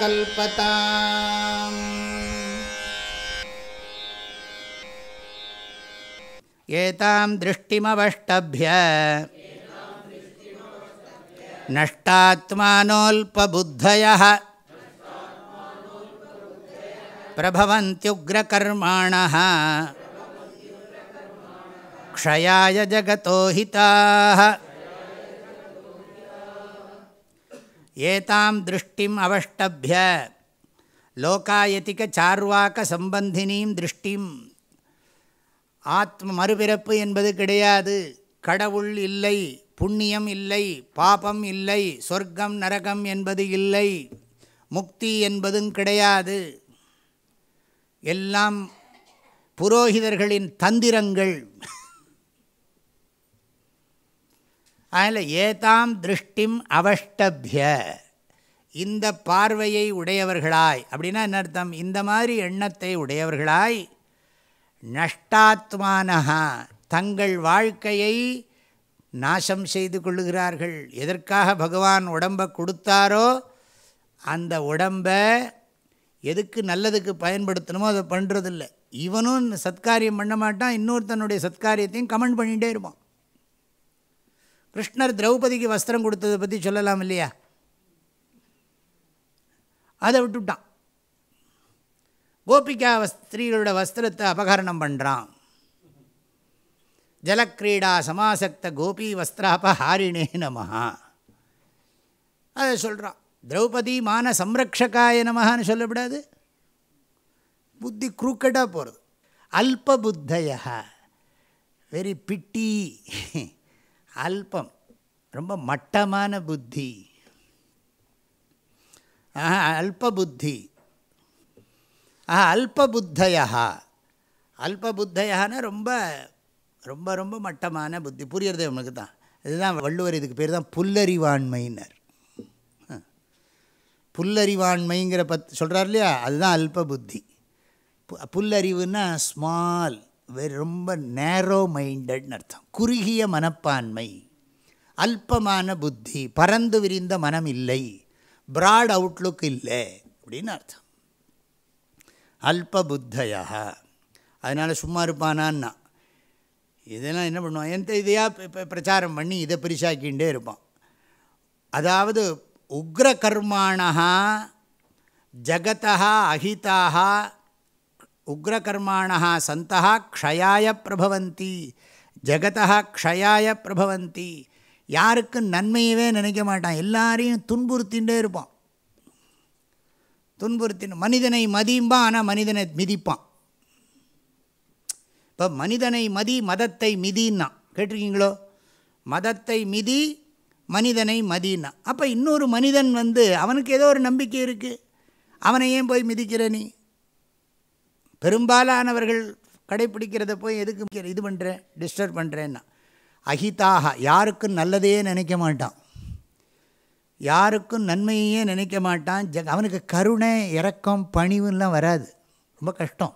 कल्पताम्। एतां दृष्टिमवष्टभ्य नष्टात्मानोऽल्पबुद्धयः प्रभवन्त्युग्रकर्माणः क्षयाय जगतो हिताः ஏதாம் திருஷ்டிம் அவஷ்டபிய. லோகாயதிக சார்வாக்க சம்பந்தினீம் திருஷ்டிம். ஆத்ம மறுபிறப்பு என்பது கிடையாது. கடவுள் இல்லை புண்ணியம் இல்லை பாபம் இல்லை சொர்க்கம் நரகம் என்பது இல்லை. முக்தி என்பதும் கிடையாது. எல்லாம் புரோகிதர்களின் தந்திரங்கள். அதில் ஏதாம் திருஷ்டிம் அவஷ்டபிய. இந்த பார்வையை உடையவர்களாய். அப்படின்னா என்ன அர்த்தம்? இந்த மாதிரி எண்ணத்தை உடையவர்களாய் நஷ்டாத்மானஹா. தங்கள் வாழ்க்கையை நாசம் செய்து கொள்ளுகிறார்கள். எதற்காக பகவான் உடம்பை கொடுத்தாரோ அந்த உடம்பை எதுக்கு நல்லதுக்கு பயன்படுத்தணுமோ அதை பண்ணுறதில்ல இவனும் சத்காரியம் பண்ண மாட்டான் இன்னொருத்தனுடைய சத்காரியத்தையும் கமெண்ட் பண்ணிகிட்டே இருப்பான். கிருஷ்ணர் திரௌபதிக்கு வஸ்திரம் கொடுத்ததை பற்றி சொல்லலாம் இல்லையா? அதை விட்டுவிட்டான் கோபிகா ஸ்திரீகளோட வஸ்திரத்தை அபகரணம் பண்ணுறான் ஜலக்ரீடா சமாசக்த கோபி வஸ்திராபஹாரிணே நமஹா. அதை சொல்கிறான் திரௌபதி மான சம்ரக்ஷகாய நமஹான்னு சொல்லக்கூடாது புத்தி குறுக்கட்டாக போகிறது அல்ப புத்தய வெரி பிட்டி. அல்பம் ரொம்ப மட்டமான புத்தி. ஆஹா அல்ப புத்தி. ஆஹா அல்ப புத்தையா அல்ப புத்தையானா ரொம்ப ரொம்ப ரொம்ப மட்டமான புத்தி. புரியறது உனக்கு தான். இதுதான் வள்ளுவர் இதுக்கு பேர் தான் புல்லறிவாண்மையினர். புல்லறிவாண்மைங்கிற பத் சொல்கிறார் இல்லையா? அதுதான் அல்ப புத்தி. புல்லறிவுன்னா ஸ்மால் வெரி ரொம்ப நேரோ மைண்டட்னு அர்த்தம். குறுகிய மனப்பான்மை அல்பமான புத்தி பறந்து விரிந்த மனம் இல்லை ப்ராட் அவுட்லுக் இல்லை அப்படின்னு அர்த்தம். அல்ப புத்தையா. அதனால் சும்மா இருப்பானான்னா இதெல்லாம் என்ன பண்ணுவான்? எந்த இதையாக இப்போ பிரச்சாரம் பண்ணி இதை பெருசாக்கின்றே இருப்பான். அதாவது உக்ர கர்மானா ஜகத்தா அஹிதாக உக்ரகர்மாணா சந்தா க்ஷயாய பிரபவந்தி ஜகதா க்ஷயாய பிரபவந்தி. யாருக்கும் நன்மையவே நினைக்க மாட்டான். எல்லாரையும் துன்புறுத்தின்றே இருப்பான். துன்புறுத்தின மனிதனை மதியும்பான் ஆனால் மனிதனை மிதிப்பான். இப்போ மனிதனை மதி மதத்தை மிதின்னா கேட்டிருக்கீங்களோ? மதத்தை மிதி மனிதனை மதின்னா. அப்போ இன்னொரு மனிதன் வந்து அவனுக்கு ஏதோ ஒரு நம்பிக்கை இருக்குது அவனை ஏன் போய் மிதிக்கிற நீ? பெரும்பாலானவர்கள் கடைப்பிடிக்கிறத போய் எதுக்கு இது பண்ணுறேன் டிஸ்டர்ப் பண்ணுறேன்னா அஹிதாக யாருக்கும் நல்லதையே நினைக்க மாட்டான். யாருக்கும் நன்மையே நினைக்க மாட்டான். ஜ அவனுக்கு கருணை இறக்கம் பணிவுலாம் வராது. ரொம்ப கஷ்டம்.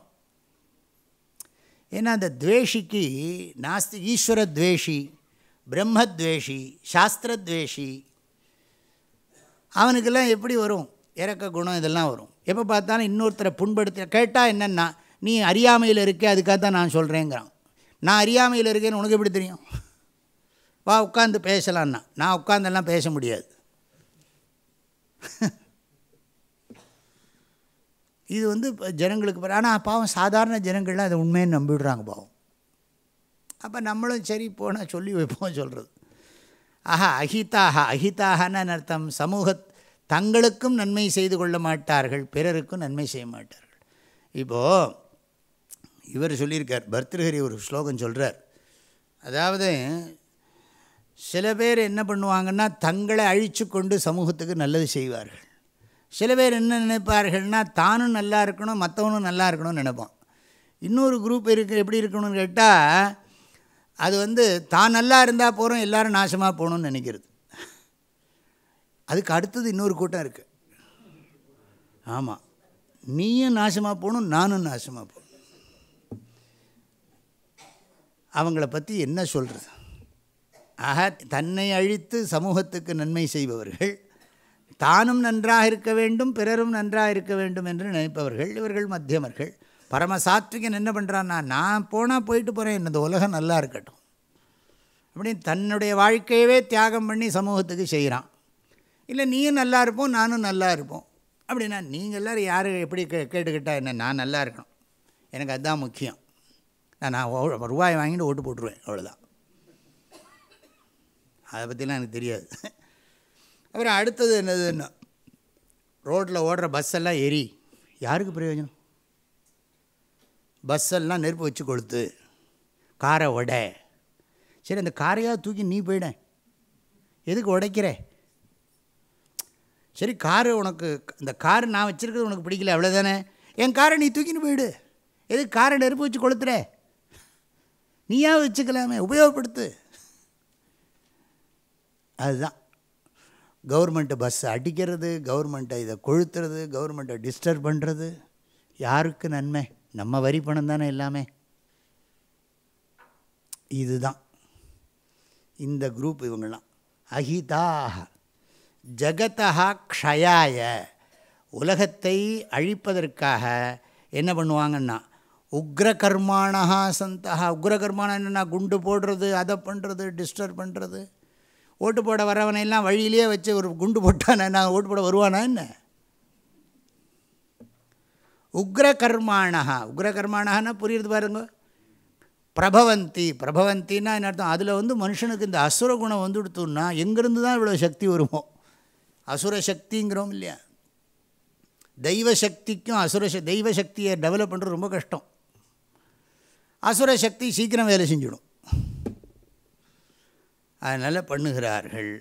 ஏன்னா அந்த துவேஷிக்கு நாஸ்தி ஈஸ்வர துவேஷி பிரம்மத்வேஷி சாஸ்திரத்வேஷி அவனுக்கெல்லாம் எப்படி வரும்? இறக்க குணம் இதெல்லாம் வரும். எப்போ பார்த்தாலும் இன்னொருத்தரை புண்படுத்த கேட்டால் என்னென்னா நீ அறியாமையில் இருக்கே அதுக்காக தான் நான் சொல்கிறேங்கிறான் நான் அறியாமையில் இருக்கேன்னு உனக்கு எப்படி தெரியும்? வா உட்காந்து பேசலான்னா. நான் உட்காந்தெல்லாம் பேச முடியாது. இது வந்து இப்போ ஜனங்களுக்கு ஆனால் பாவம் சாதாரண ஜனங்கள்லாம் அதை உண்மையை நம்பிவிடுறாங்க பாவம். அப்போ நம்மளும் சரி போனால் சொல்லி வைப்போம் சொல்கிறது ஆஹா அஹிதாக அஹிதாகன்னு அர்த்தம். சமூக தங்களுக்கும் நன்மை செய்து கொள்ள மாட்டார்கள் பிறருக்கும் நன்மை செய்ய மாட்டார்கள். இப்போது இவர் சொல்லியிருக்கார் பர்திருஹரி ஒரு ஸ்லோகம் சொல்கிறார் அதாவது சில பேர் என்ன பண்ணுவாங்கன்னா தங்களை அழித்து கொண்டு சமூகத்துக்கு நல்லது செய்வார்கள். சில பேர் என்ன நினைப்பார்கள்னா தானும் நல்லா இருக்கணும் மற்றவனும் நல்லா இருக்கணும்னு நினைப்பான். இன்னொரு குரூப் இருக்கு எப்படி இருக்கணும்னு கேட்டால் அது வந்து தான் நல்லா இருந்தால் போகிறோம் எல்லோரும் நாசமாக போகணும்னு நினைக்கிறது. அதுக்கு அடுத்தது இன்னொரு கூட்டம் இருக்குது ஆமாம் நீயும் நாசமாக போகணும் நானும் நாசமாக போகணும். அவங்கள பற்றி என்ன சொல்கிறது ஆக தன்னை அழித்து சமூகத்துக்கு நன்மை செய்பவர்கள் தானும் நன்றாக இருக்க வேண்டும் பிறரும் நன்றாக இருக்க வேண்டும் என்று நினைப்பவர்கள் இவர்கள் மத்தியமர்கள். பரமசாத்விகன் என்ன பண்ணுறான்னா நான் போனால் போயிட்டு போகிறேன் இந்த உலகம் நல்லா இருக்கட்டும். அப்படின்னு தன்னுடைய வாழ்க்கையவே தியாகம் பண்ணி சமூகத்துக்கு செய்கிறான் இல்லை நீயும் நல்லா இருப்போம் நானும் நல்லா இருப்போம். அப்படின்னா நீங்கள் எல்லோரும் யார் எப்படி கே கேட்டுக்கிட்டால் என்ன? நான் நல்லா இருக்கணும். எனக்கு அதுதான் முக்கியம். நான் நான் ரூபாய் வாங்கிட்டு ஓட்டு போட்டுருவேன் அவ்வளோதான் அதை பற்றிலாம் எனக்கு தெரியாது. அப்புறம் அடுத்தது என்னதுன்னு ரோட்டில் ஓடுற பஸ்ஸெல்லாம் எரி யாருக்கு பிரயோஜனம்? பஸ்ஸெல்லாம் நெருப்பு வச்சு கொளுத்து காரை உட. சரி அந்த காரையாக தூக்கி நீ போயிட. எதுக்கு உடைக்கிற? சரி காரு உனக்கு இந்த கார் நான் வச்சுருக்கிறது உனக்கு பிடிக்கல அவ்வளோதானே என் காரை நீ தூக்கின்னு போயிடு. எதுக்கு காரை நெருப்பு வச்சு கொளுத்துற? நீயா வச்சுக்கலாமே உபயோகப்படுத்து. அதுதான். கவர்மெண்ட்டு பஸ்ஸை அடிக்கிறது கவர்மெண்ட்டை இதை கொளுத்துறது கவர்மெண்ட்டை டிஸ்டர்ப் பண்ணுறது யாருக்கு நன்மை? நம்ம வரி பணம் தானே எல்லாமே. இதுதான். இந்த குரூப் இவங்களாம் அஹிதாக ஜகதா க்ஷயாய. உலகத்தை அழிப்பதற்காக என்ன பண்ணுவாங்கன்னா உக்ரகர்மாணா சந்தா உக்ரகர்மானா என்னென்னா குண்டு போடுறது அதை பண்ணுறது டிஸ்டர்ப் பண்ணுறது ஓட்டு போட வரவனையெல்லாம் வழியிலேயே வச்சு ஒரு குண்டு போட்டானே நான் ஓட்டு போட வருவானா என்ன? உக்ரகர்மாணா உக்ரகர்மாணான்னா புரியுது பாருங்க. பிரபவந்தி. பிரபவந்தின்னா என்ன அர்த்தம்? அதில் வந்து மனுஷனுக்கு இந்த அசுர குணம் வந்து எங்கேருந்து தான் இவ்வளோ சக்தி வருமோ? அசுர சக்திங்கிறோம் இல்லையா? தெய்வ சக்திக்கும் அசுர தெய்வ சக்தியை டெவலப் பண்ணுறது ரொம்ப கஷ்டம். அசுர சக்தி சீக்கிரம் வேலை செஞ்சிடும். அதனால் பண்ணுகிறார்கள்.